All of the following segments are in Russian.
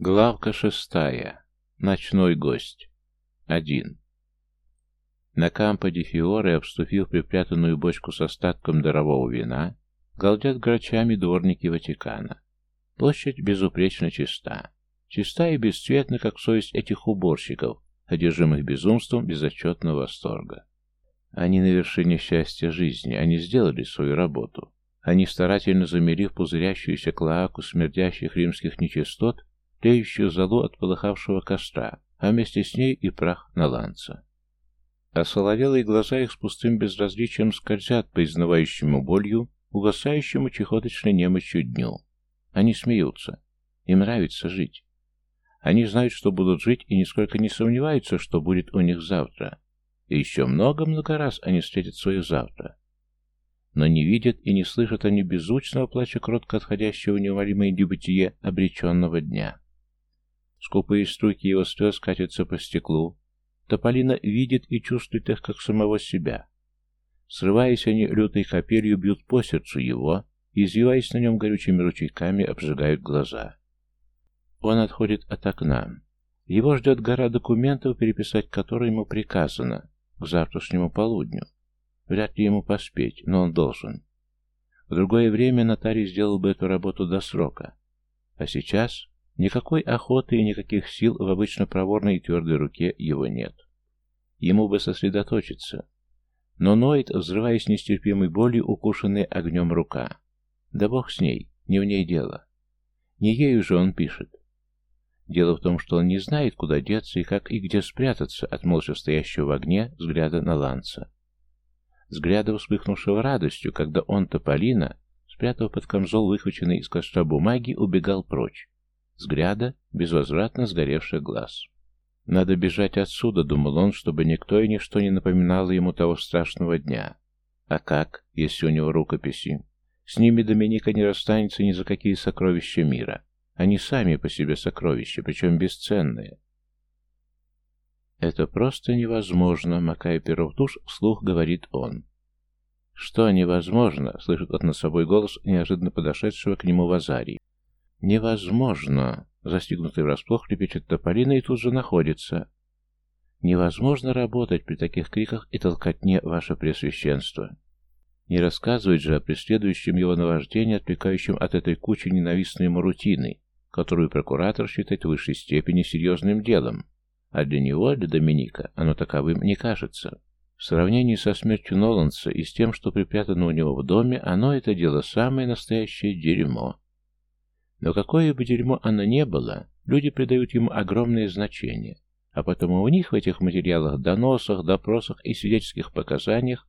Главка шестая. Ночной гость. Один. На кампо де Фиоре, обступив припрятанную бочку с остатком дарового вина, галдят грачами дворники Ватикана. Площадь безупречно чиста. Чиста и бесцветна, как совесть этих уборщиков, одержимых безумством безотчетного восторга. Они на вершине счастья жизни, они сделали свою работу. Они, старательно замерив пузырящуюся клоаку смердящих римских нечистот, тлеющую залу от полыхавшего костра, а вместе с ней и прах на ланца. Осоловелые глаза их с пустым безразличием скользят по изнывающему болью, угасающему чехоточной немощью дню. Они смеются. Им нравится жить. Они знают, что будут жить, и нисколько не сомневаются, что будет у них завтра. И еще много-много раз они встретят свое завтра. Но не видят и не слышат они беззвучного плача кротко отходящего в неумолимое небытие обреченного дня. Скупые струйки его слез катятся по стеклу. Тополина видит и чувствует их, как самого себя. Срываясь, они лютой капелью бьют по сердцу его, и, извиваясь на нем горючими ручейками, обжигают глаза. Он отходит от окна. Его ждет гора документов, переписать которые ему приказано к завтрашнему полудню. Вряд ли ему поспеть, но он должен. В другое время нотарий сделал бы эту работу до срока. А сейчас Никакой охоты и никаких сил в обычно проворной и твердой руке его нет. Ему бы сосредоточиться. Но ноет, взрываясь нестерпимой болью, укушенная огнем рука. Да бог с ней, не в ней дело. Не ею же он пишет. Дело в том, что он не знает, куда деться и как и где спрятаться от молча стоящего в огне взгляда на Ланца. Взгляда, вспыхнувшего радостью, когда он, Тополина, спрятав под камзол выхваченный из костра бумаги, убегал прочь взгляда, безвозвратно сгоревших глаз. «Надо бежать отсюда», — думал он, чтобы никто и ничто не напоминало ему того страшного дня. А как, если у него рукописи? С ними Доминика не расстанется ни за какие сокровища мира. Они сами по себе сокровища, причем бесценные. «Это просто невозможно», — макая перо в тушь, вслух говорит он. «Что невозможно?» — слышит от над собой голос неожиданно подошедшего к нему Вазарий. «Невозможно!» — застигнутый врасплох лепечет Тополина и тут же находится. «Невозможно работать при таких криках и толкотне, ваше Пресвященство!» Не рассказывает же о преследующем его наваждении, отвлекающем от этой кучи ненавистной ему рутины, которую прокуратор считает в высшей степени серьезным делом, а для него, для Доминика, оно таковым не кажется. В сравнении со смертью Ноланса и с тем, что припрятано у него в доме, оно это дело самое настоящее дерьмо. Но какое бы дерьмо оно ни было, люди придают ему огромное значение, а потому у них в этих материалах, доносах, допросах и свидетельских показаниях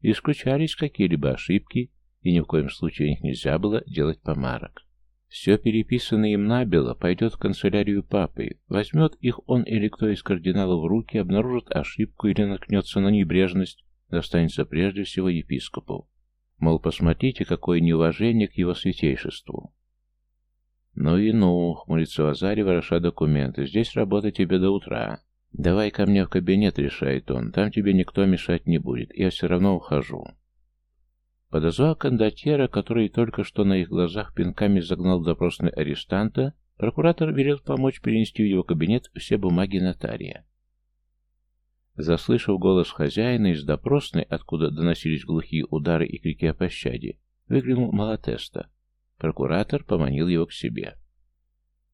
исключались какие-либо ошибки, и ни в коем случае у них нельзя было делать помарок. Все переписанное им набело пойдет в канцелярию папы, возьмет их он или кто из кардиналов в руки, обнаружит ошибку или наткнется на небрежность, достанется прежде всего епископу. Мол, посмотрите, какое неуважение к его святейшеству. «Ну и ну», — хмурится Вазарь, вороша документы, — «здесь работа тебе до утра. Давай ко мне в кабинет», — решает он, — «там тебе никто мешать не будет, я все равно ухожу». Подозвав кондотьера, который только что на их глазах пинками загнал допросный арестанта, прокуратор велел помочь перенести в его кабинет все бумаги нотария. Заслышав голос хозяина из допросной, откуда доносились глухие удары и крики о пощаде, выглянул Малатеста. Прокуратор поманил его к себе.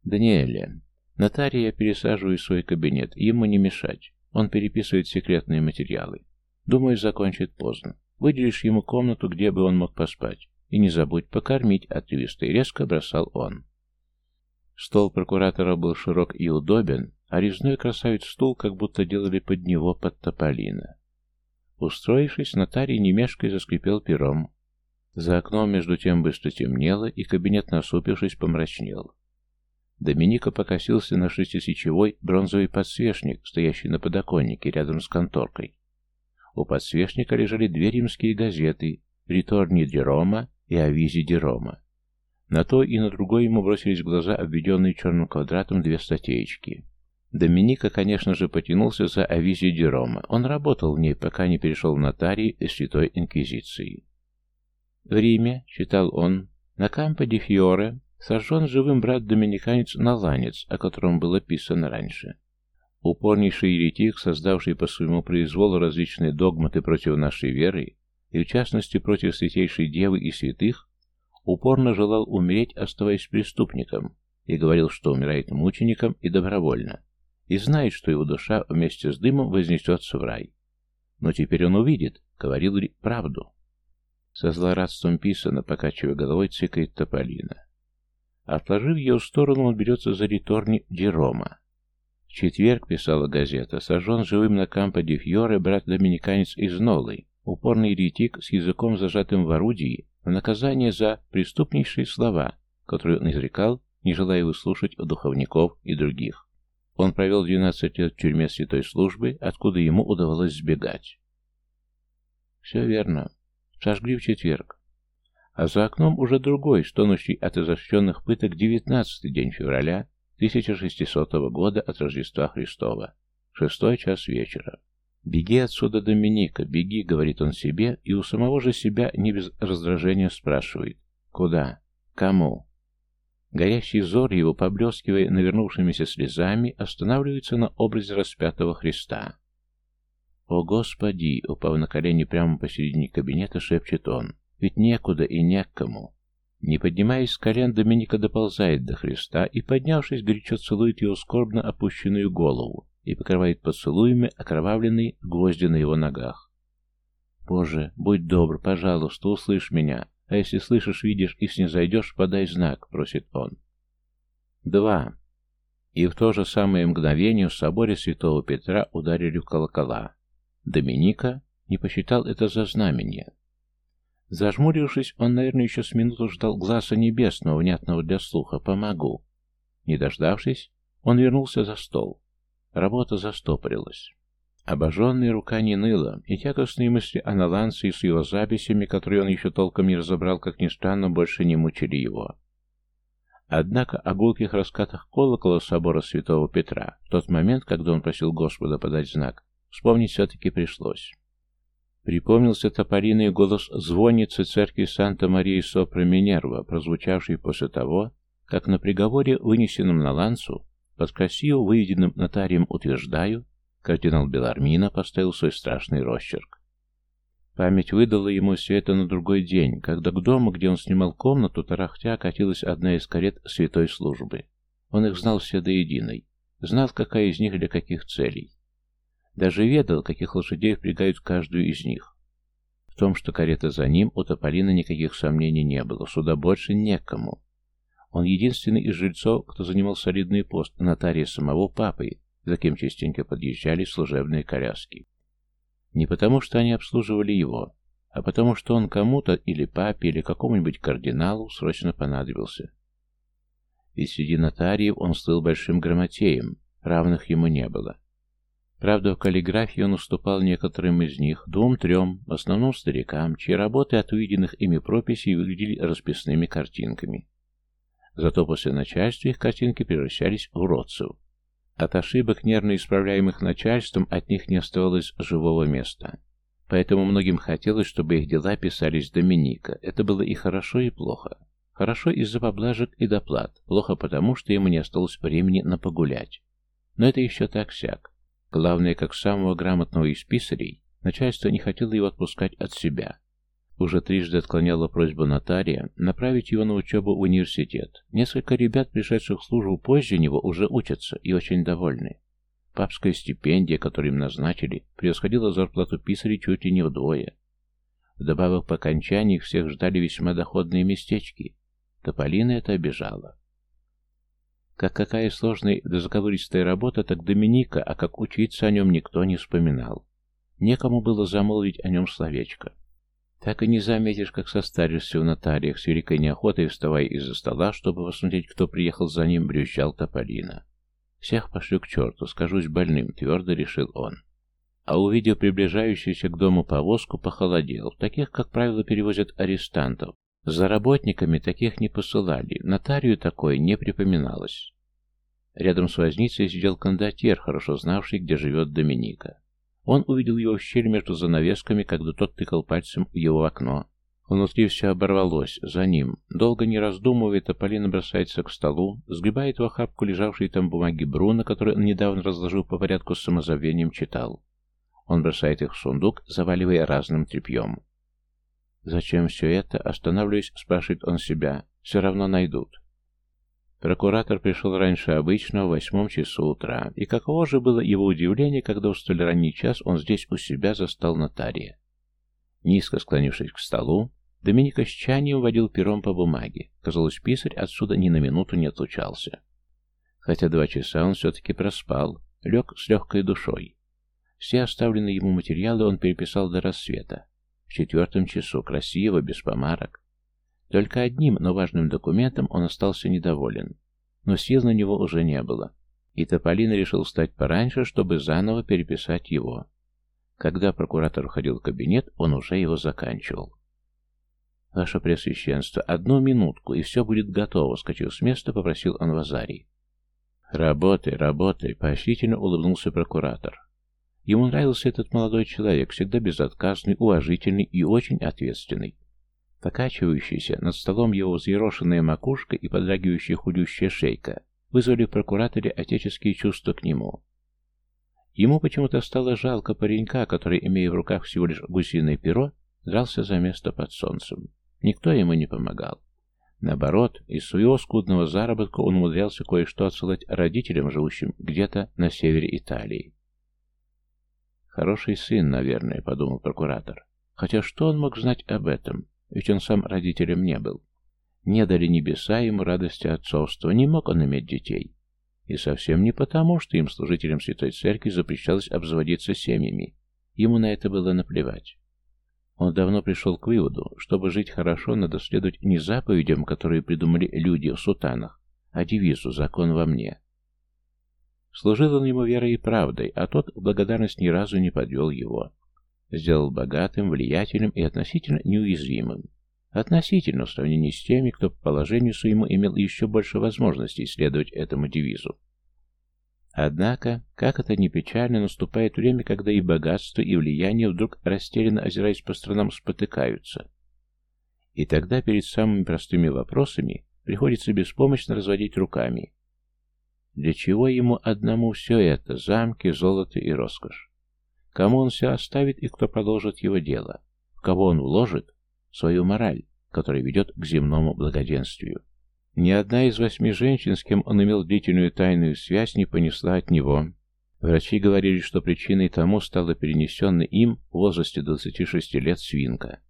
«Даниэле, нотария я пересаживаю в свой кабинет, ему не мешать. Он переписывает секретные материалы. Думаю, закончит поздно. Выделишь ему комнату, где бы он мог поспать. И не забудь покормить, отрывисто резко бросал он. Стол прокуратора был широк и удобен, а резной красавец стул как будто делали под него под тополина. Устроившись, нотарий немешкой заскрипел пером, за окном между тем быстро темнело, и кабинет, насупившись, помрачнел. Доминика покосился на шестисечевой бронзовый подсвечник, стоящий на подоконнике рядом с конторкой. У подсвечника лежали две римские газеты «Риторни ди Рома» и «Авизи ди Рома». На то и на другой ему бросились в глаза обведенные черным квадратом две статейки. Доминика, конечно же, потянулся за «Авизи ди Рома». Он работал в ней, пока не перешел в нотарий из Святой Инквизиции. В Риме, читал он, на Кампо де Фьоре, Сожжен живым брат-доминиканец-наланец, о котором было писано раньше. Упорнейший еретик, создавший по своему произволу различные догматы против нашей веры, и в частности против Святейшей Девы и святых, упорно желал умереть, оставаясь преступником, и говорил, что умирает мучеником и добровольно, и знает, что его душа вместе с дымом вознесется в рай. Но теперь он увидит, говорил ли правду. Со злорадством писано, покачивая головой, цикает Тополина. Отложив ее в сторону, он берется за риторни Джерома. В четверг, писала газета, сожжен живым на Кампо де Фьоре брат-доминиканец из Нолы, упорный еретик с языком зажатым в орудии, в наказание за преступнейшие слова, которые он изрекал, не желая выслушать у духовников и других. Он провел 12 лет в тюрьме святой службы, откуда ему удавалось сбегать. Все верно. Сожгли в четверг. А за окном уже другой, стонущий от изощренных пыток, 19 день февраля 1600 года от Рождества Христова. Шестой час вечера. «Беги отсюда, Доминика, беги», — говорит он себе, и у самого же себя не без раздражения спрашивает. «Куда? Кому?» Горящий взор его, поблескивая навернувшимися слезами, останавливается на образе распятого Христа. «О, Господи!» — упав на колени прямо посередине кабинета, шепчет он. «Ведь некуда и некому». Не поднимаясь с колен, Доминика доползает до Христа и, поднявшись, горячо целует его скорбно опущенную голову и покрывает поцелуями окровавленные гвозди на его ногах. «Боже, будь добр, пожалуйста, услышь меня, а если слышишь, видишь и снизойдешь, подай знак», — просит он. Два. И в то же самое мгновение в соборе святого Петра ударили в колокола. Доминика не посчитал это за знамение. Зажмурившись, он, наверное, еще с минуту ждал глаза небесного, внятного для слуха «помогу». Не дождавшись, он вернулся за стол. Работа застопорилась. Обожженная рука не ныла, и тягостные мысли о Наланце и с его записями, которые он еще толком не разобрал, как ни странно, больше не мучили его. Однако о гулких раскатах колокола собора святого Петра, в тот момент, когда он просил Господа подать знак, вспомнить все-таки пришлось. Припомнился тополиный голос звонницы церкви Санта-Марии Сопра Минерва, прозвучавший после того, как на приговоре, вынесенном на лансу, под красиво выведенным нотарием «утверждаю», кардинал Белармина поставил свой страшный росчерк. Память выдала ему все это на другой день, когда к дому, где он снимал комнату, тарахтя катилась одна из карет святой службы. Он их знал все до единой, знал, какая из них для каких целей. Даже ведал, каких лошадей впрягают каждую из них. В том, что карета за ним, у Тополина никаких сомнений не было, сюда больше некому. Он единственный из жильцов, кто занимал солидный пост нотария самого папы, за кем частенько подъезжали служебные коляски. Не потому, что они обслуживали его, а потому, что он кому-то, или папе, или какому-нибудь кардиналу срочно понадобился. Ведь среди нотариев он стал большим грамотеем, равных ему не было. Правда, в каллиграфии он уступал некоторым из них, двум-трем, в основном старикам, чьи работы от увиденных ими прописей выглядели расписными картинками. Зато после начальства их картинки превращались в уродцев. От ошибок, нервно исправляемых начальством, от них не оставалось живого места. Поэтому многим хотелось, чтобы их дела писались Доминика. Это было и хорошо, и плохо. Хорошо из-за поблажек и доплат, плохо потому, что ему не осталось времени на погулять. Но это еще так-сяк. Главное, как самого грамотного из писарей, начальство не хотело его отпускать от себя. Уже трижды отклоняло просьбу нотария направить его на учебу в университет. Несколько ребят, пришедших в службу позже него, уже учатся и очень довольны. Папская стипендия, которую им назначили, превосходила зарплату писарей чуть ли не вдвое. Вдобавок по окончании их всех ждали весьма доходные местечки. Тополина это обижала. Как какая сложная да работа, так Доминика, а как учиться о нем никто не вспоминал. Некому было замолвить о нем словечко. Так и не заметишь, как состаришься в нотариях, с великой неохотой вставая из-за стола, чтобы посмотреть, кто приехал за ним, брюзжал Тополина. «Всех пошлю к черту, скажусь больным», — твердо решил он. А увидев приближающуюся к дому повозку, похолодел. Таких, как правило, перевозят арестантов, за работниками таких не посылали, нотарию такое не припоминалось. Рядом с возницей сидел кондотьер, хорошо знавший, где живет Доминика. Он увидел его в щель между занавесками, когда тот тыкал пальцем в его окно. Внутри все оборвалось. За ним. Долго не раздумывая, Тополина бросается к столу, сгребает в охапку лежавшие там бумаги Бруно, которые он недавно разложил по порядку с самозабвением, читал. Он бросает их в сундук, заваливая разным тряпьем. «Зачем все это?» Останавливаясь, спрашивает он себя. «Все равно найдут». Прокуратор пришел раньше обычного, в восьмом часу утра, и каково же было его удивление, когда в столь ранний час он здесь у себя застал нотария. Низко склонившись к столу, Доминика с чанием водил пером по бумаге. Казалось, писарь отсюда ни на минуту не отлучался. Хотя два часа он все-таки проспал, лег с легкой душой. Все оставленные ему материалы он переписал до рассвета. В четвертом часу, красиво, без помарок. Только одним, но важным документом он остался недоволен. Но сил на него уже не было. И Тополин решил встать пораньше, чтобы заново переписать его. Когда прокуратор входил в кабинет, он уже его заканчивал. «Ваше Преосвященство, одну минутку, и все будет готово», — скачив с места, попросил он Вазарий. «Работай, работай», — поощрительно улыбнулся прокуратор. Ему нравился этот молодой человек, всегда безотказный, уважительный и очень ответственный. Покачивающаяся над столом его взъерошенная макушка и подрагивающая худющая шейка вызвали в прокураторе отеческие чувства к нему. Ему почему-то стало жалко паренька, который, имея в руках всего лишь гусиное перо, дрался за место под солнцем. Никто ему не помогал. Наоборот, из своего скудного заработка он умудрялся кое-что отсылать родителям, живущим где-то на севере Италии. «Хороший сын, наверное», — подумал прокуратор. Хотя что он мог знать об этом? Ведь он сам родителем не был. Не дали небеса ему радости отцовства, не мог он иметь детей. И совсем не потому, что им, служителям Святой Церкви, запрещалось обзаводиться семьями. Ему на это было наплевать. Он давно пришел к выводу, чтобы жить хорошо, надо следовать не заповедям, которые придумали люди в сутанах, а девизу «закон во мне». Служил он ему верой и правдой, а тот в благодарность ни разу не подвел его. Сделал богатым, влиятельным и относительно неуязвимым. Относительно в сравнении с теми, кто по положению своему имел еще больше возможностей следовать этому девизу. Однако, как это ни печально, наступает время, когда и богатство, и влияние вдруг растерянно озираясь по сторонам спотыкаются. И тогда перед самыми простыми вопросами приходится беспомощно разводить руками, для чего ему одному все это, замки, золото и роскошь? Кому он все оставит и кто продолжит его дело? В кого он вложит свою мораль, которая ведет к земному благоденствию? Ни одна из восьми женщин, с кем он имел длительную тайную связь, не понесла от него. Врачи говорили, что причиной тому стала перенесенная им в возрасте 26 лет свинка.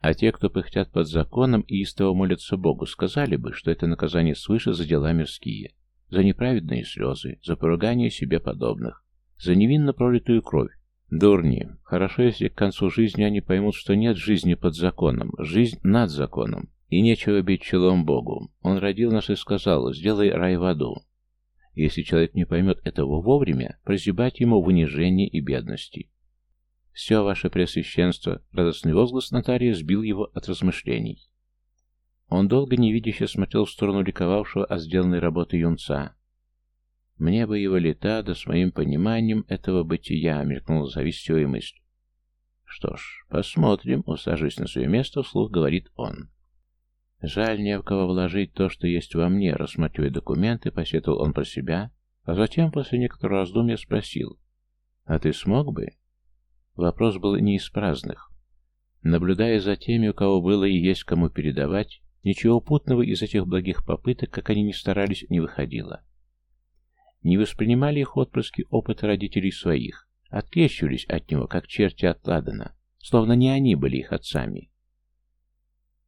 А те, кто пыхтят под законом и истово молятся Богу, сказали бы, что это наказание свыше за дела мирские за неправедные слезы, за поругание себе подобных, за невинно пролитую кровь. Дурни. Хорошо, если к концу жизни они поймут, что нет жизни под законом, жизнь над законом, и нечего бить челом Богу. Он родил нас и сказал, сделай рай в аду. Если человек не поймет этого вовремя, прозябать ему в унижении и бедности. «Все, ваше Пресвященство!» — радостный возглас нотария сбил его от размышлений. Он долго невидяще смотрел в сторону ликовавшего от сделанной работы юнца. «Мне бы его лета, да с моим пониманием этого бытия», — мелькнула завистливая мысль. «Что ж, посмотрим», — усаживаясь на свое место, вслух говорит он. «Жаль, не в кого вложить то, что есть во мне», — рассматривая документы, посетовал он про себя, а затем после некоторого раздумья спросил. «А ты смог бы?» Вопрос был не из праздных. Наблюдая за теми, у кого было и есть кому передавать, Ничего путного из этих благих попыток, как они ни старались, не выходило. Не воспринимали их отпрыски опыта родителей своих, открещивались от него, как черти от Ладана, словно не они были их отцами.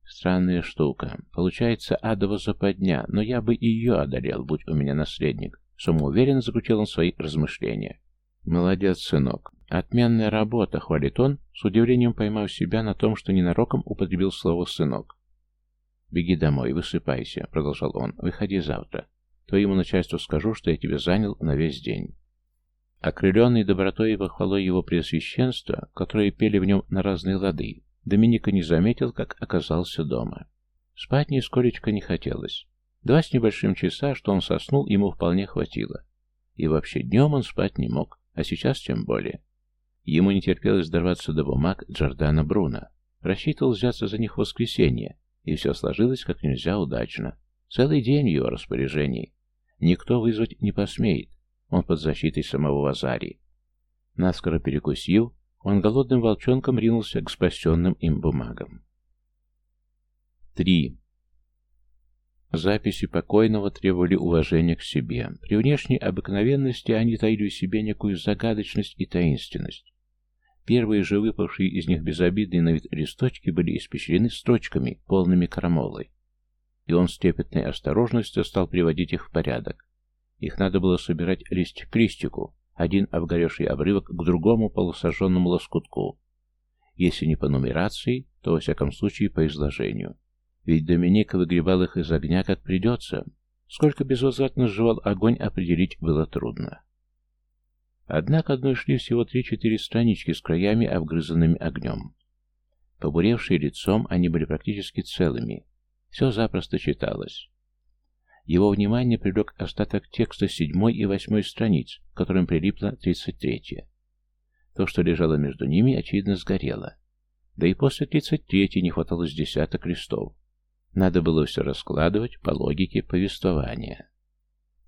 Странная штука. Получается адова западня, но я бы ее одолел, будь у меня наследник. Самоуверенно заключил он свои размышления. Молодец, сынок. Отменная работа, хвалит он, с удивлением поймав себя на том, что ненароком употребил слово «сынок». «Беги домой, высыпайся», — продолжал он. «Выходи завтра. Твоему начальству скажу, что я тебя занял на весь день». Окрыленный добротой и похвалой его преосвященства, которые пели в нем на разные лады, Доминика не заметил, как оказался дома. Спать нисколечко не хотелось. Два с небольшим часа, что он соснул, ему вполне хватило. И вообще днем он спать не мог, а сейчас тем более. Ему не терпелось дорваться до бумаг Джордана Бруна. Рассчитывал взяться за них в воскресенье, и все сложилось как нельзя удачно. Целый день в его распоряжении. Никто вызвать не посмеет. Он под защитой самого Вазари. Наскоро перекусив, он голодным волчонком ринулся к спасенным им бумагам. 3. Записи покойного требовали уважения к себе. При внешней обыкновенности они таили в себе некую загадочность и таинственность. Первые же выпавшие из них безобидные на вид листочки были испещрены строчками, полными крамолы. И он с трепетной осторожностью стал приводить их в порядок. Их надо было собирать лист к листику, один обгоревший обрывок к другому полусожженному лоскутку. Если не по нумерации, то во всяком случае по изложению. Ведь Доминик выгребал их из огня как придется. Сколько безвозвратно сживал огонь, определить было трудно. Однако одной шли всего три-четыре странички с краями, обгрызанными огнем. Побуревшие лицом, они были практически целыми. Все запросто читалось. Его внимание привлек остаток текста седьмой и восьмой страниц, к которым прилипла тридцать третья. То, что лежало между ними, очевидно, сгорело. Да и после тридцать третьей не хватало с десяток листов. Надо было все раскладывать по логике повествования.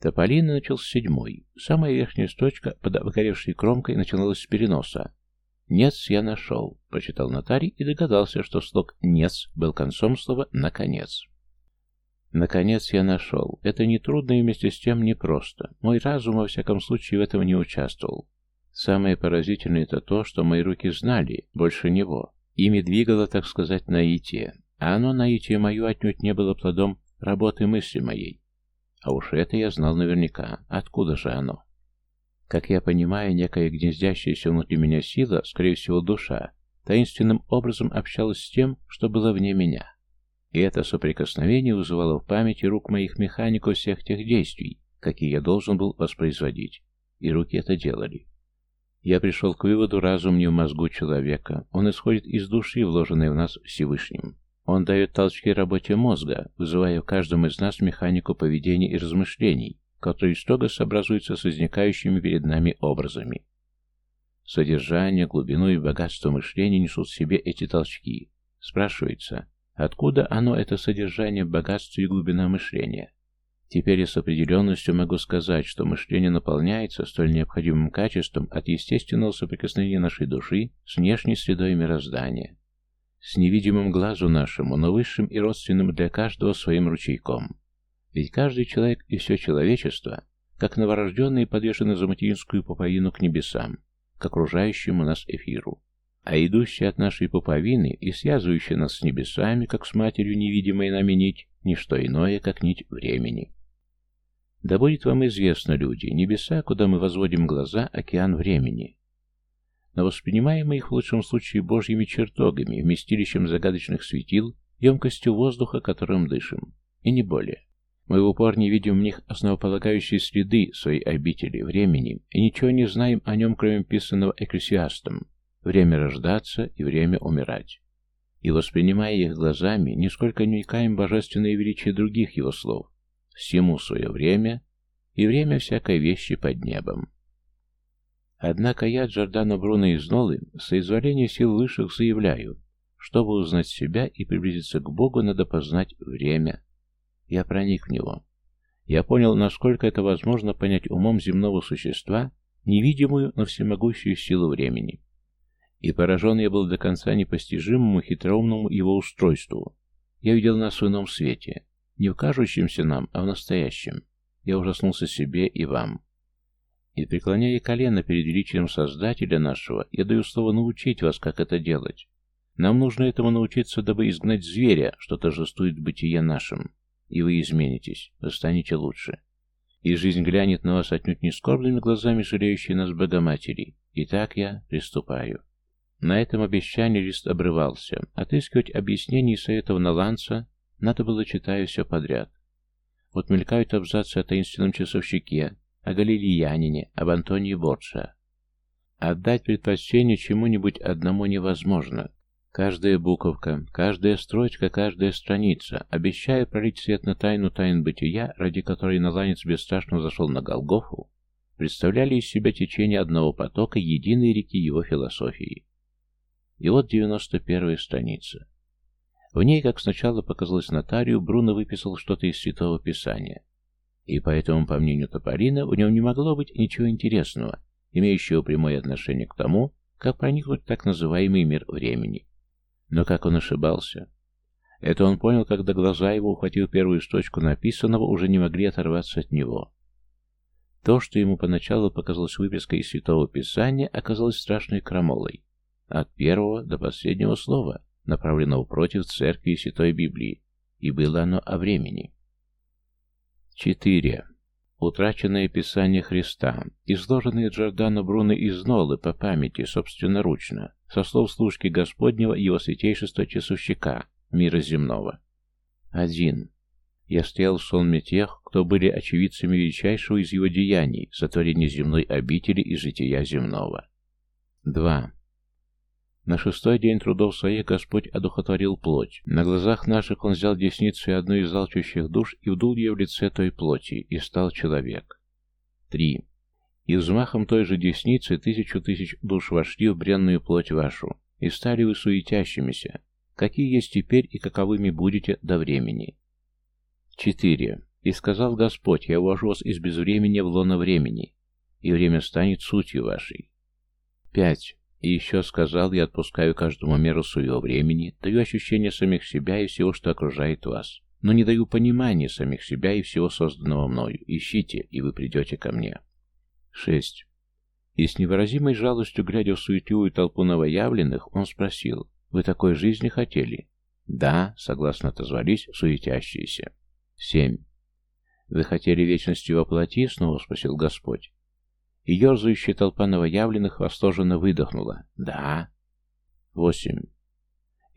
Тополин начал с седьмой. Самая верхняя строчка под обгоревшей кромкой начиналась с переноса. «Нец я нашел», — прочитал нотарий и догадался, что слог «нец» был концом слова «наконец». «Наконец я нашел. Это нетрудно и вместе с тем непросто. Мой разум, во всяком случае, в этом не участвовал. Самое поразительное это то, что мои руки знали, больше него. Ими двигало, так сказать, наитие. А оно, наитие мое, отнюдь не было плодом работы мысли моей. А уж это я знал наверняка. Откуда же оно? Как я понимаю, некая гнездящаяся внутри меня сила, скорее всего душа, таинственным образом общалась с тем, что было вне меня. И это соприкосновение вызывало в памяти рук моих механиков всех тех действий, какие я должен был воспроизводить. И руки это делали. Я пришел к выводу, разум не в мозгу человека. Он исходит из души, вложенной в нас Всевышним. Он дает толчки работе мозга, вызывая в каждом из нас механику поведения и размышлений, которые строго сообразуются с возникающими перед нами образами. Содержание, глубину и богатство мышления несут в себе эти толчки. Спрашивается, откуда оно, это содержание, богатство и глубина мышления? Теперь я с определенностью могу сказать, что мышление наполняется столь необходимым качеством от естественного соприкосновения нашей души с внешней средой мироздания с невидимым глазу нашему, но высшим и родственным для каждого своим ручейком. Ведь каждый человек и все человечество, как новорожденные, подвешены за материнскую пуповину к небесам, к окружающему нас эфиру. А идущие от нашей пуповины и связывающие нас с небесами, как с матерью невидимой нами нить, не что иное, как нить времени. Да будет вам известно, люди, небеса, куда мы возводим глаза, океан времени, но воспринимаем их в лучшем случае божьими чертогами, вместилищем загадочных светил, емкостью воздуха, которым дышим, и не более. Мы в упор не видим в них основополагающие следы своей обители, времени, и ничего не знаем о нем, кроме писанного экклесиастом «время рождаться и время умирать». И, воспринимая их глазами, нисколько не вникаем в божественное величие других его слов. Всему свое время, и время всякой вещи под небом. Однако я, Джордано Бруно из Нолы, с соизволения сил высших заявляю, чтобы узнать себя и приблизиться к Богу, надо познать время. Я проник в него. Я понял, насколько это возможно понять умом земного существа, невидимую, но всемогущую силу времени. И поражен я был до конца непостижимому хитроумному его устройству. Я видел нас в ином свете, не в кажущемся нам, а в настоящем. Я ужаснулся себе и вам. И преклоняя колено перед величием Создателя нашего, я даю слово научить вас, как это делать. Нам нужно этому научиться, дабы изгнать зверя, что торжествует бытие нашим. И вы изменитесь, вы станете лучше. И жизнь глянет на вас отнюдь не скорбными глазами, жалеющей нас Богоматери. Итак я приступаю. На этом обещании лист обрывался. Отыскивать объяснений и советов на надо было, читая все подряд. Вот мелькают абзацы о таинственном часовщике, о Галилеянине, об Антонии Борджа. Отдать предпочтение чему-нибудь одному невозможно. Каждая буковка, каждая строчка, каждая страница, обещая пролить свет на тайну тайн бытия, ради которой Наланец бесстрашно зашел на Голгофу, представляли из себя течение одного потока единой реки его философии. И вот девяносто первая страница. В ней, как сначала показалось нотарию, Бруно выписал что-то из Святого Писания. И поэтому, по мнению Тополина, в нем не могло быть ничего интересного, имеющего прямое отношение к тому, как проникнуть в так называемый мир времени. Но как он ошибался? Это он понял, когда глаза его, ухватив первую строчку написанного, уже не могли оторваться от него. То, что ему поначалу показалось выпиской из Святого Писания, оказалось страшной крамолой. От первого до последнего слова, направленного против Церкви и Святой Библии, и было оно о времени. 4. Утраченное Писание Христа, изложенное Джордано Бруно из Нолы по памяти, собственноручно, со слов служки Господнего его святейшества часовщика, мира земного. 1. Я стоял в сонме тех, кто были очевидцами величайшего из его деяний, сотворения земной обители и жития земного. 2. На шестой день трудов своих Господь одухотворил плоть. На глазах наших Он взял десницу одну из залчущих душ и вдул ее в лице той плоти, и стал человек. 3. И взмахом той же десницы тысячу тысяч душ вошли в бренную плоть вашу, и стали вы суетящимися, какие есть теперь и каковыми будете до времени. 4. И сказал Господь, я увожу вас из безвремени в лоно времени, и время станет сутью вашей. 5. И еще сказал, я отпускаю каждому меру своего времени, даю ощущение самих себя и всего, что окружает вас, но не даю понимания самих себя и всего созданного мною. Ищите, и вы придете ко мне. 6. И с невыразимой жалостью, глядя в суетливую толпу новоявленных, он спросил, «Вы такой жизни хотели?» «Да», — согласно отозвались суетящиеся. 7. «Вы хотели вечности воплоти?» — снова спросил Господь. И ерзающая толпа новоявленных восторженно выдохнула. «Да». Восемь.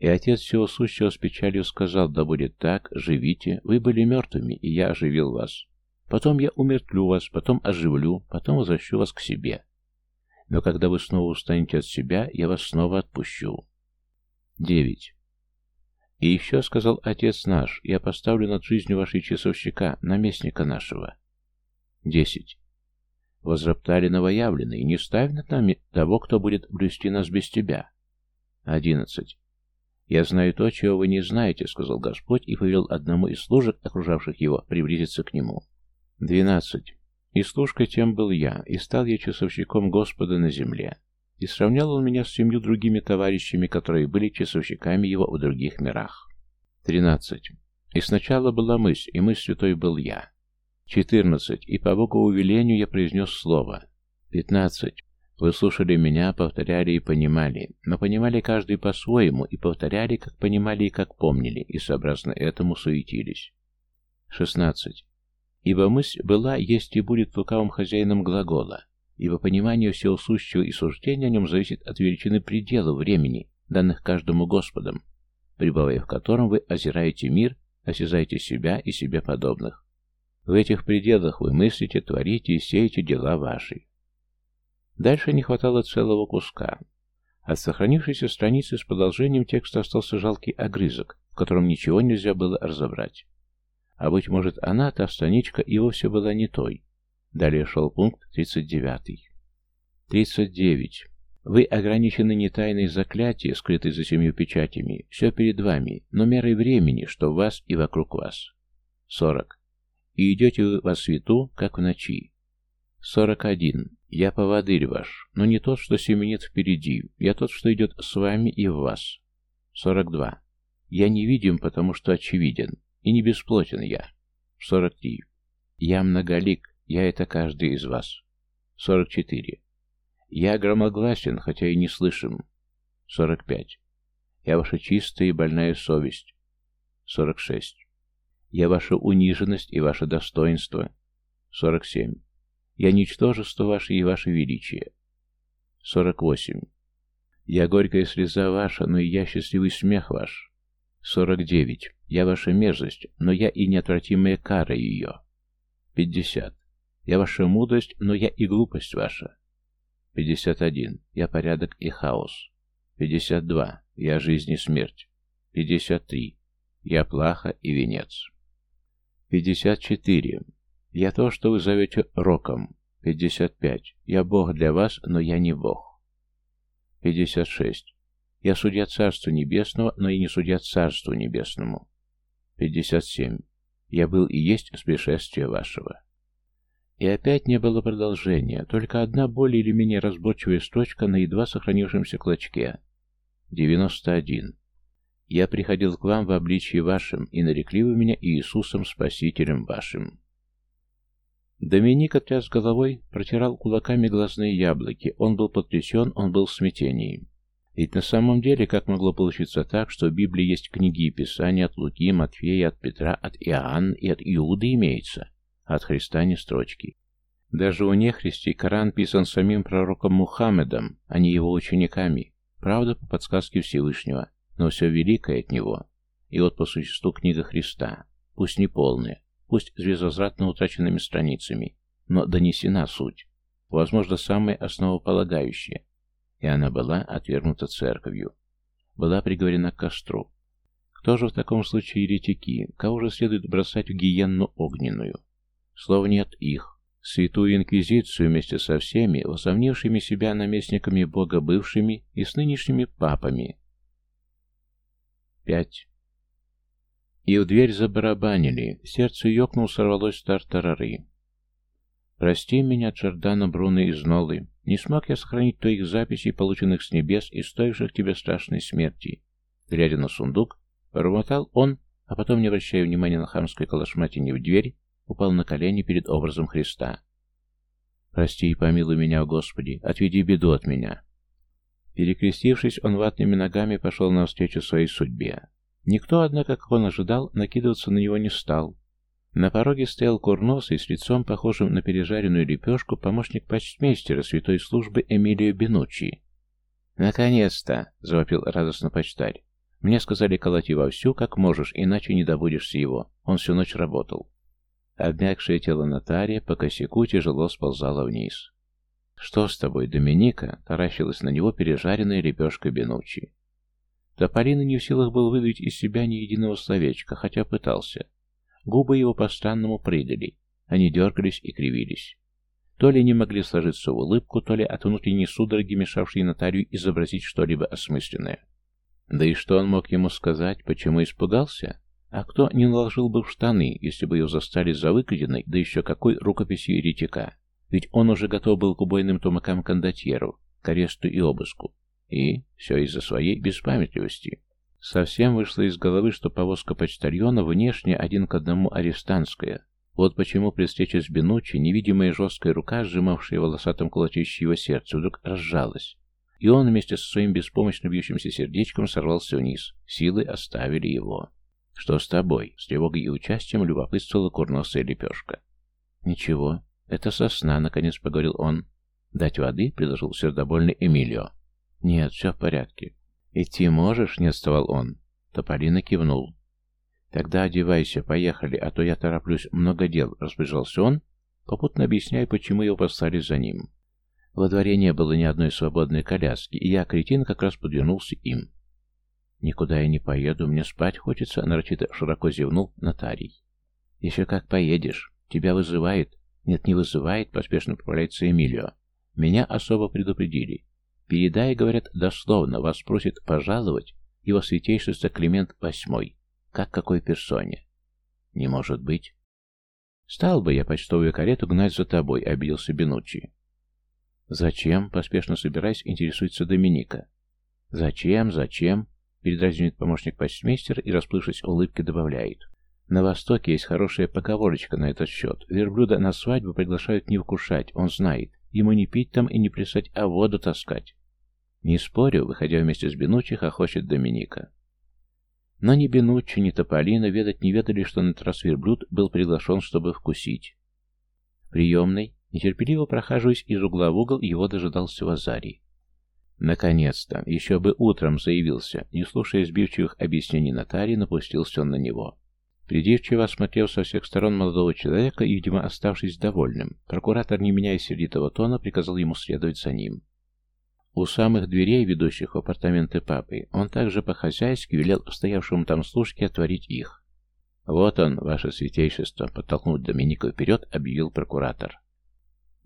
И отец всего сущего с печалью сказал, да будет так, живите, вы были мертвыми, и я оживил вас. Потом я умертвлю вас, потом оживлю, потом возвращу вас к себе. Но когда вы снова устанете от себя, я вас снова отпущу. Девять. И еще сказал Отец наш, я поставлю над жизнью вашей часовщика, наместника нашего. Десять. Возроптали новоявленные, не ставь над нами того, кто будет блюсти нас без тебя. Одиннадцать. «Я знаю то, чего вы не знаете», — сказал Господь и повел одному из служек, окружавших его, приблизиться к нему. Двенадцать. «И служкой тем был я, и стал я часовщиком Господа на земле. И сравнял он меня с семью другими товарищами, которые были часовщиками его в других мирах». Тринадцать. «И сначала была мысль, и мысль той был я. 14. И по Богову велению я произнес слово. 15. Вы слушали меня, повторяли и понимали, но понимали каждый по-своему и повторяли, как понимали и как помнили, и сообразно этому суетились. 16. Ибо мысль была, есть и будет лукавым хозяином глагола, ибо понимание всего сущего и суждения о нем зависит от величины предела времени, данных каждому Господом, пребывая в котором вы озираете мир, осязаете себя и себе подобных. В этих пределах вы мыслите, творите и сеете дела ваши. Дальше не хватало целого куска. От сохранившейся страницы с продолжением текста остался жалкий огрызок, в котором ничего нельзя было разобрать. А быть может, она, та страничка, и вовсе была не той. Далее шел пункт 39. 39. Вы ограничены не тайной заклятия, скрытой за семью печатями. Все перед вами, но мерой времени, что в вас и вокруг вас. 40 и идете вы во свету, как в ночи. 41. Я поводырь ваш, но не тот, что семенит впереди, я тот, что идет с вами и в вас. 42. Я невидим, потому что очевиден, и не бесплотен я. 43. Я многолик, я это каждый из вас. 44. Я громогласен, хотя и не слышим. 45. Я ваша чистая и больная совесть. 46. Я ваша униженность и ваше достоинство. 47. Я ничтожество ваше и ваше величие. 48. Я горькая слеза ваша, но и я счастливый смех ваш. 49. Я ваша мерзость, но я и неотвратимая кара ее. 50. Я ваша мудрость, но я и глупость ваша. 51. Я порядок и хаос. 52. Я жизнь и смерть. 53. Я плаха и венец. 54. Я то, что вы зовете роком. 55. Я Бог для вас, но я не Бог. 56. Я судья Царства Небесного, но и не судья Царству Небесному. 57. Я был и есть с пришествия вашего. И опять не было продолжения, только одна более или менее разборчивая строчка на едва сохранившемся клочке. 91. Я приходил к вам в обличии вашем, и нарекли вы меня Иисусом Спасителем вашим. Доминик, отряс головой, протирал кулаками глазные яблоки. Он был потрясен, он был в смятении. Ведь на самом деле, как могло получиться так, что в Библии есть книги и писания от Луки, Матфея, от Петра, от Иоанна и от Иуды имеется, а от Христа не строчки. Даже у нехристей Коран писан самим пророком Мухаммедом, а не его учениками. Правда, по подсказке Всевышнего, но все великое от него. И вот по существу книга Христа, пусть не полная, пусть с безвозвратно утраченными страницами, но донесена суть, возможно, самая основополагающая, и она была отвергнута церковью, была приговорена к костру. Кто же в таком случае еретики, кого же следует бросать в гиенну огненную? Слов нет их. Святую Инквизицию вместе со всеми, возомнившими себя наместниками Бога бывшими и с нынешними папами. 5. И в дверь забарабанили. Сердце ёкнул, сорвалось с тартарары. «Прости меня, Джордано Бруно из Нолы. Не смог я сохранить твоих записей, полученных с небес и стоивших тебе страшной смерти». Глядя на сундук, бормотал он, а потом, не обращая внимания на хамское колошматине в дверь, упал на колени перед образом Христа. «Прости и помилуй меня, Господи, отведи беду от меня». Перекрестившись, он ватными ногами пошел навстречу своей судьбе. Никто, однако, как он ожидал, накидываться на него не стал. На пороге стоял курносый, с лицом похожим на пережаренную лепешку, помощник почтмейстера святой службы Эмилио Бенуччи. «Наконец-то!» — завопил радостно почтарь. «Мне сказали, колоти вовсю, как можешь, иначе не добудешься его. Он всю ночь работал». Обмякшее тело нотария по косяку тяжело сползало вниз. «Что с тобой, Доминика?» — таращилась на него пережаренная лепешка Бенуччи. Тополина не в силах был выдавить из себя ни единого словечка, хотя пытался. Губы его по-странному прыгали, они дергались и кривились. То ли не могли сложиться в улыбку, то ли от внутренней судороги, мешавшей нотарию изобразить что-либо осмысленное. Да и что он мог ему сказать, почему испугался? А кто не наложил бы в штаны, если бы его застали за выкраденной, да еще какой рукописью еретика? Ведь он уже готов был к убойным тумакам кондотьеру, к аресту и обыску. И все из-за своей беспамятливости. Совсем вышло из головы, что повозка почтальона внешне один к одному арестантская. Вот почему при встрече с Бенучи невидимая жесткая рука, сжимавшая волосатым колотящее его сердце, вдруг разжалась. И он вместе со своим беспомощно бьющимся сердечком сорвался вниз. Силы оставили его. «Что с тобой?» — с тревогой и участием любопытствовала курносая лепешка. «Ничего, это сосна», — наконец поговорил он. «Дать воды?» — предложил сердобольный Эмилио. «Нет, все в порядке». «Идти можешь?» — не отставал он. Тополина кивнул. «Тогда одевайся, поехали, а то я тороплюсь, много дел», — распоряжался он, попутно объясняя, почему его послали за ним. Во дворе не было ни одной свободной коляски, и я, кретин, как раз подвернулся им. «Никуда я не поеду, мне спать хочется», — нарочито широко зевнул нотарий. «Еще как поедешь. Тебя вызывает». «Нет, не вызывает», — поспешно поправляется Эмилио. «Меня особо предупредили. Передай, говорят, дословно, вас просит пожаловать его святейшество Климент VIII, как какой персоне. Не может быть. Стал бы я почтовую карету гнать за тобой, обиделся Бенуччи. Зачем? Поспешно собираясь, интересуется Доминика. Зачем, зачем? Передразнивает помощник почтмейстера и, расплывшись улыбки, добавляет. На Востоке есть хорошая поговорочка на этот счет. Верблюда на свадьбу приглашают не вкушать, он знает. Ему не пить там и не плясать, а воду таскать. Не спорю, выходя вместе с Бенуччи, хохочет Доминика. Но ни Бенуччи, ни Тополина ведать не ведали, что на трасс верблюд был приглашен, чтобы вкусить. В приемной, нетерпеливо прохаживаясь из угла в угол, его дожидался Вазарий. Наконец-то, еще бы утром заявился, не слушая сбивчивых объяснений Натальи, напустился он на него. Придирчиво осмотрел со всех сторон молодого человека и, видимо, оставшись довольным, прокуратор, не меняя сердитого тона, приказал ему следовать за ним. У самых дверей, ведущих в апартаменты папы, он также по-хозяйски велел стоявшему там служке отворить их. «Вот он, ваше святейшество», — подтолкнуть Доминика вперед, объявил прокуратор.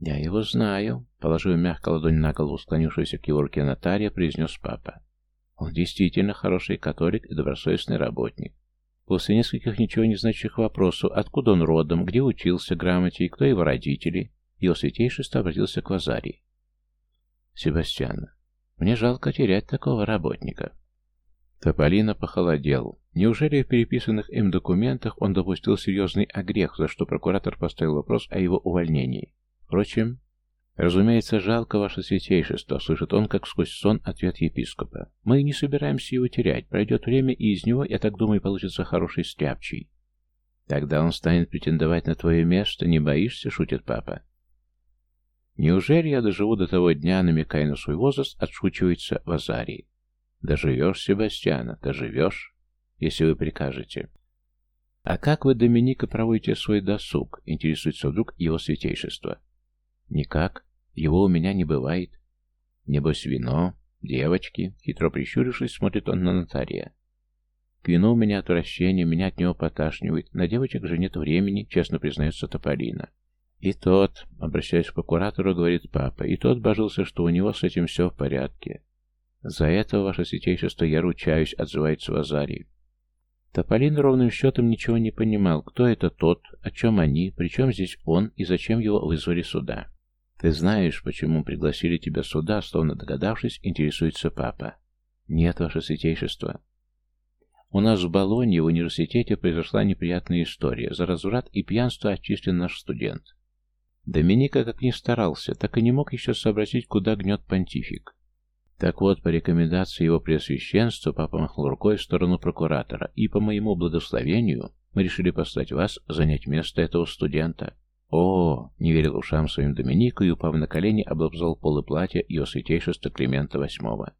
«Я его знаю», — положив мягко ладонь на голову склонившуюся к его руке нотария, произнес папа. Он действительно хороший католик и добросовестный работник. После нескольких ничего не значащих вопросов, откуда он родом, где учился грамоте и кто его родители, его святейшество обратился к Вазарии. «Себастьян, мне жалко терять такого работника». Тополина похолодел. Неужели в переписанных им документах он допустил серьезный огрех, за что прокуратор поставил вопрос о его увольнении? Впрочем, «Разумеется, жалко ваше святейшество», — слышит он, как сквозь сон, ответ епископа. «Мы не собираемся его терять. Пройдет время, и из него, я так думаю, получится хороший стряпчий». «Тогда он станет претендовать на твое место, не боишься?» — шутит папа. «Неужели я доживу до того дня, намекая на свой возраст, отшучивается в Азарии?» «Доживешь, Себастьяна, доживешь, если вы прикажете». «А как вы, Доминика, проводите свой досуг?» — интересуется вдруг его святейшество. «Никак. Его у меня не бывает. Небось, вино, девочки». Хитро прищурившись, смотрит он на нотария. К вину у меня отвращение, меня от него поташнивает. На девочек же нет времени, честно признается Тополина. И тот, обращаясь к прокуратору, говорит папа, и тот божился, что у него с этим все в порядке. За это, ваше святейшество, я ручаюсь, отзывается Вазарий. Тополин ровным счетом ничего не понимал, кто это тот, о чем они, причем здесь он и зачем его вызвали сюда. «Ты знаешь, почему пригласили тебя сюда?» Словно догадавшись, интересуется папа. «Нет, ваше святейшество». «У нас в Болонье в университете произошла неприятная история. За разврат и пьянство отчислен наш студент. Доминика как ни старался, так и не мог еще сообразить, куда гнет понтифик. Так вот, по рекомендации его преосвященства, папа махнул рукой в сторону прокуратора, и по моему благословению мы решили послать вас занять место этого студента. О, не верил ушам своим Доминику и, упав на колени, облобзал полы платья ее святейшества Климента VIII.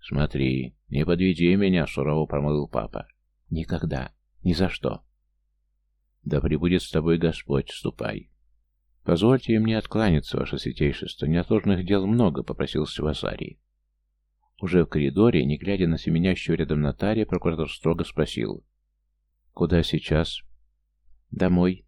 «Смотри, не подведи меня», — сурово промолвил папа. «Никогда. Ни за что». «Да пребудет с тобой Господь, ступай». «Позвольте мне откланяться, ваше святейшество. Неотложных дел много», — попросился Вазарий. Уже в коридоре, не глядя на семенящего рядом нотария, прокуратор строго спросил. «Куда сейчас?» «Домой»,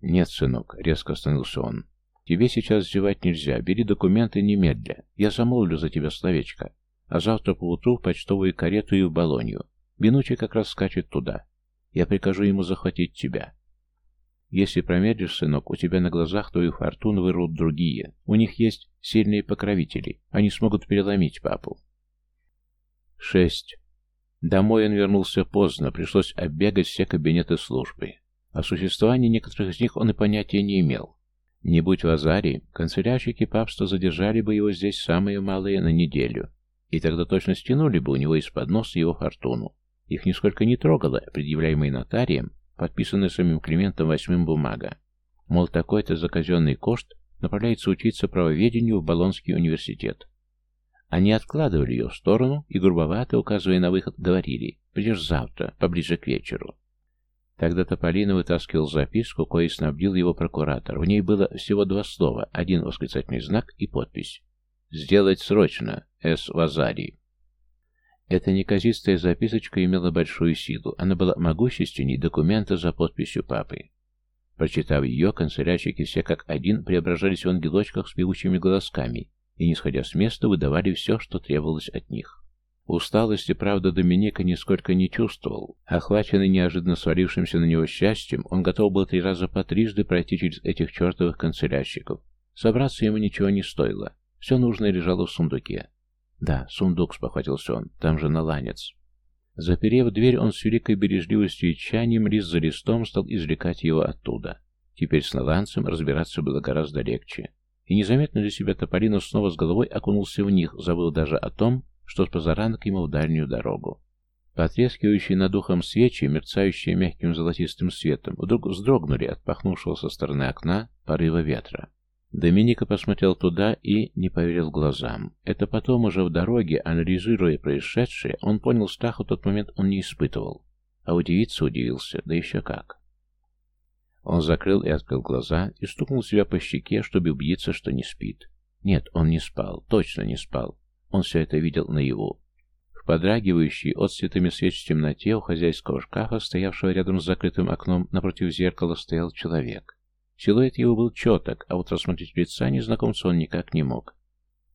«Нет, сынок», — резко остановился он. «Тебе сейчас зевать нельзя. Бери документы немедля. Я замолвлю за тебя словечко. А завтра поутру в почтовую карету и в Болонью. Бинучи как раз скачет туда. Я прикажу ему захватить тебя. Если промедлишь, сынок, у тебя на глазах твою фортуну вырвут другие. У них есть сильные покровители. Они смогут переломить папу». Шесть. Домой он вернулся поздно, пришлось оббегать все кабинеты службы. О существовании некоторых из них он и понятия не имел. Не будь в Азаре, канцелярщики папства задержали бы его здесь самые малые на неделю, и тогда точно стянули бы у него из-под носа его фортуну. Их нисколько не трогало, предъявляемый нотарием, подписанный самим Климентом восьмым бумага. Мол, такой-то заказенный кошт направляется учиться правоведению в Болонский университет. Они откладывали ее в сторону и, грубовато указывая на выход, говорили «Придешь завтра, поближе к вечеру». Тогда Тополина вытаскивал записку, кое снабдил его прокуратор. В ней было всего два слова, один восклицательный знак и подпись. «Сделать срочно. С. Вазари». Эта неказистая записочка имела большую силу. Она была могущественней документа за подписью папы. Прочитав ее, канцелярщики все как один преображались в ангелочках с певучими голосками и, не сходя с места, выдавали все, что требовалось от них. Усталости, правда, Доминика нисколько не чувствовал. Охваченный неожиданно свалившимся на него счастьем, он готов был три раза по трижды пройти через этих чертовых канцелярщиков. Собраться ему ничего не стоило. Все нужное лежало в сундуке. «Да, сундук», — спохватился он, — «там же наланец». Заперев дверь, он с великой бережливостью и тщанием лист за листом стал извлекать его оттуда. Теперь с наланцем разбираться было гораздо легче. И незаметно для себя Тополинов снова с головой окунулся в них, забыл даже о том, что с позаранок ему в дальнюю дорогу. Потрескивающие над ухом свечи, мерцающие мягким золотистым светом, вдруг вздрогнули от пахнувшего со стороны окна порыва ветра. Доминика посмотрел туда и не поверил глазам. Это потом уже в дороге, анализируя происшедшее, он понял, страха в тот момент он не испытывал. А удивиться удивился, да еще как. Он закрыл и открыл глаза и стукнул себя по щеке, чтобы убедиться, что не спит. Нет, он не спал, точно не спал. Он все это видел наяву. В подрагивающей отцветами свеч темноте у хозяйского шкафа, стоявшего рядом с закрытым окном, напротив зеркала стоял человек. Силуэт его был четок, а вот рассмотреть лица незнакомца он никак не мог.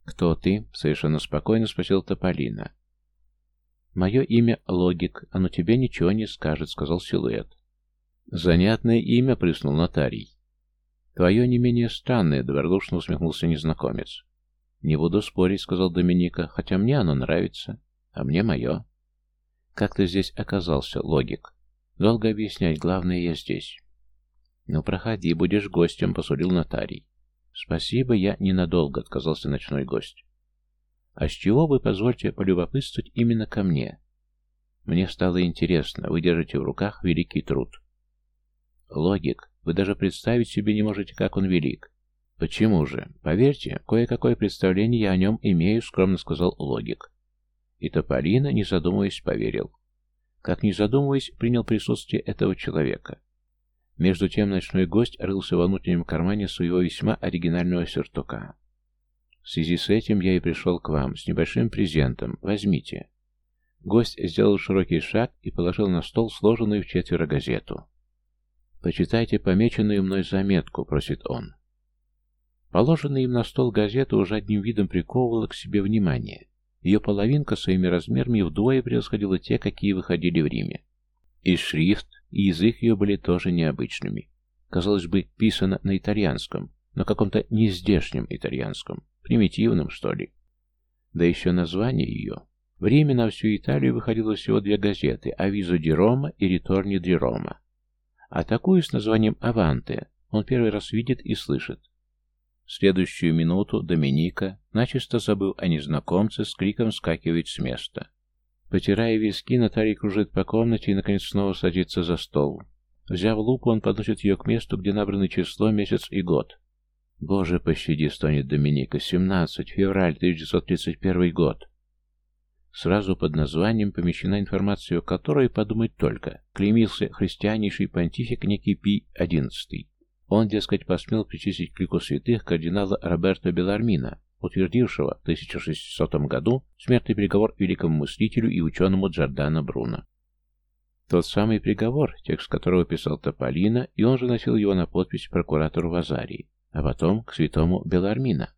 «Кто ты?» — совершенно спокойно спросил Тополина. «Мое имя Логик, оно тебе ничего не скажет», — сказал силуэт. «Занятное имя», — прыснул нотарий. «Твое не менее странное», — добродушно усмехнулся незнакомец. «Не буду спорить», — сказал Доминика, — «хотя мне оно нравится, а мне мое». «Как ты здесь оказался, Логик?» «Долго объяснять, главное, я здесь». «Ну, проходи, будешь гостем», — посулил нотарий. «Спасибо, я ненадолго», — отказался ночной гость. «А с чего вы, позвольте полюбопытствовать именно ко мне?» «Мне стало интересно. Вы держите в руках великий труд». «Логик. Вы даже представить себе не можете, как он велик». «Почему же? Поверьте, кое-какое представление я о нем имею», — скромно сказал Логик. И Тополина, не задумываясь, поверил. Как не задумываясь, принял присутствие этого человека. Между тем ночной гость рылся во внутреннем кармане своего весьма оригинального сюртука. В связи с этим я и пришел к вам с небольшим презентом. Возьмите. Гость сделал широкий шаг и положил на стол сложенную в четверо газету. «Почитайте помеченную мной заметку», — просит он. Положенная им на стол газета уже одним видом приковывала к себе внимание. Ее половинка своими размерами вдвое превосходила те, какие выходили в Риме. И шрифт, и язык ее были тоже необычными. Казалось бы, писано на итальянском, но каком-то нездешнем итальянском, примитивном, что ли. Да еще название ее. Время на всю Италию выходило всего две газеты «Авизо ди Рома» и «Риторни ди Рома». А такую с названием «Аванте» он первый раз видит и слышит. Следующую минуту Доминика, начисто забыл о незнакомце, с криком скакивает с места. Потирая виски, Наталья кружит по комнате и, наконец, снова садится за стол. Взяв лупу, он подносит ее к месту, где набраны число, месяц и год. «Боже, пощади!» — стонет Доминика. «17. Февраль 1931 год». Сразу под названием помещена информация, о которой подумать только. Клеймился христианейший понтифик некий Пий XI. Он, дескать, посмел причислить к лику святых кардинала Роберто Белармина, утвердившего в 1600 году смертный приговор великому мыслителю и ученому Джордано Бруно. Тот самый приговор, текст которого писал Тополино, и он же носил его на подпись прокуратору Вазарии, а потом к святому Белармина.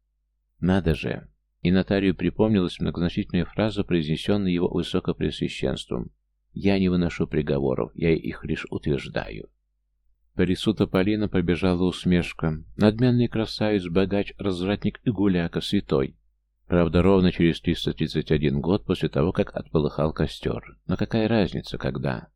Надо же! И нотарию припомнилась многозначительная фраза, произнесенная его высокопресвященством. «Я не выношу приговоров, я их лишь утверждаю». По лицу Тополина побежала усмешка. Надменный красавец, богач, развратник и гуляка, святой. Правда, ровно через 331 год после того, как отполыхал костер. Но какая разница, когда?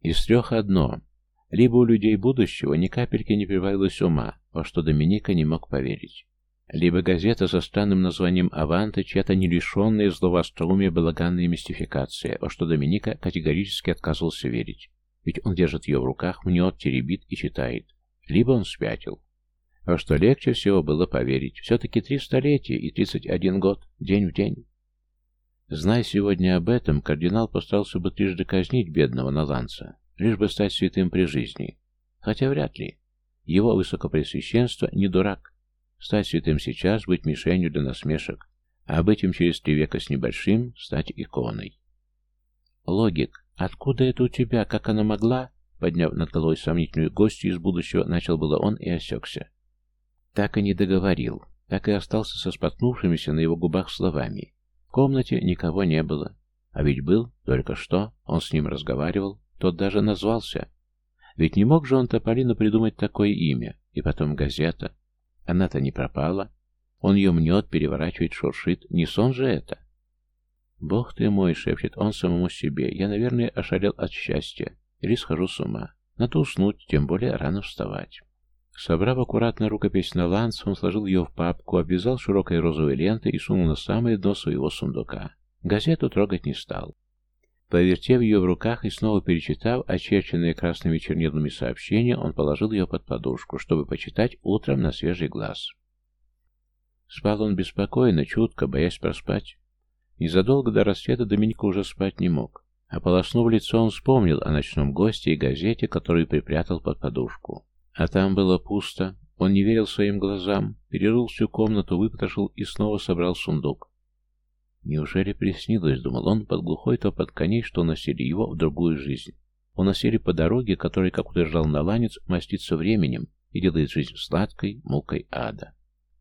Из трех одно. Либо у людей будущего ни капельки не прибавилось ума, во что Доминика не мог поверить. Либо газета со странным названием «Аванта», чья-то нелишенная злого остроумия балаганная мистификация, во что Доминика категорически отказывался верить. Ведь он держит ее в руках, мнет, теребит и читает. Либо он спятил. А что легче всего было поверить. Все-таки три столетия и тридцать один год, день в день. Зная сегодня об этом, кардинал постарался бы трижды казнить бедного наланца, лишь бы стать святым при жизни. Хотя вряд ли. Его высокопресвященство не дурак. Стать святым сейчас, быть мишенью для насмешек, а быть им через три века с небольшим, стать иконой. Логик, «Откуда это у тебя? Как она могла?» Подняв над головой сомнительную гостью из будущего, начал было он и осекся. Так и не договорил. Так и остался со споткнувшимися на его губах словами. В комнате никого не было. А ведь был, только что, он с ним разговаривал, тот даже назвался. Ведь не мог же он Тополину придумать такое имя. И потом газета. Она-то не пропала. Он ее мнет, переворачивает, шуршит. Не сон же это? «Бог ты мой!» — шепчет он самому себе. «Я, наверное, ошалел от счастья. Или схожу с ума. Надо уснуть, тем более рано вставать». Собрав аккуратно рукопись на ланц, он сложил ее в папку, обвязал широкой розовой лентой и сунул на самое дно своего сундука. Газету трогать не стал. Повертев ее в руках и снова перечитав очерченные красными чернилами сообщения, он положил ее под подушку, чтобы почитать утром на свежий глаз. Спал он беспокойно, чутко, боясь проспать. Незадолго до рассвета Доминика уже спать не мог. Ополоснув лицо, он вспомнил о ночном госте и газете, которую припрятал под подушку. А там было пусто. Он не верил своим глазам, перерыл всю комнату, выпотрошил и снова собрал сундук. Неужели приснилось, думал он, под глухой топот коней, что уносили его в другую жизнь. Уносили по дороге, которая, как утверждал Наланец, мастится временем и делает жизнь сладкой мукой ада.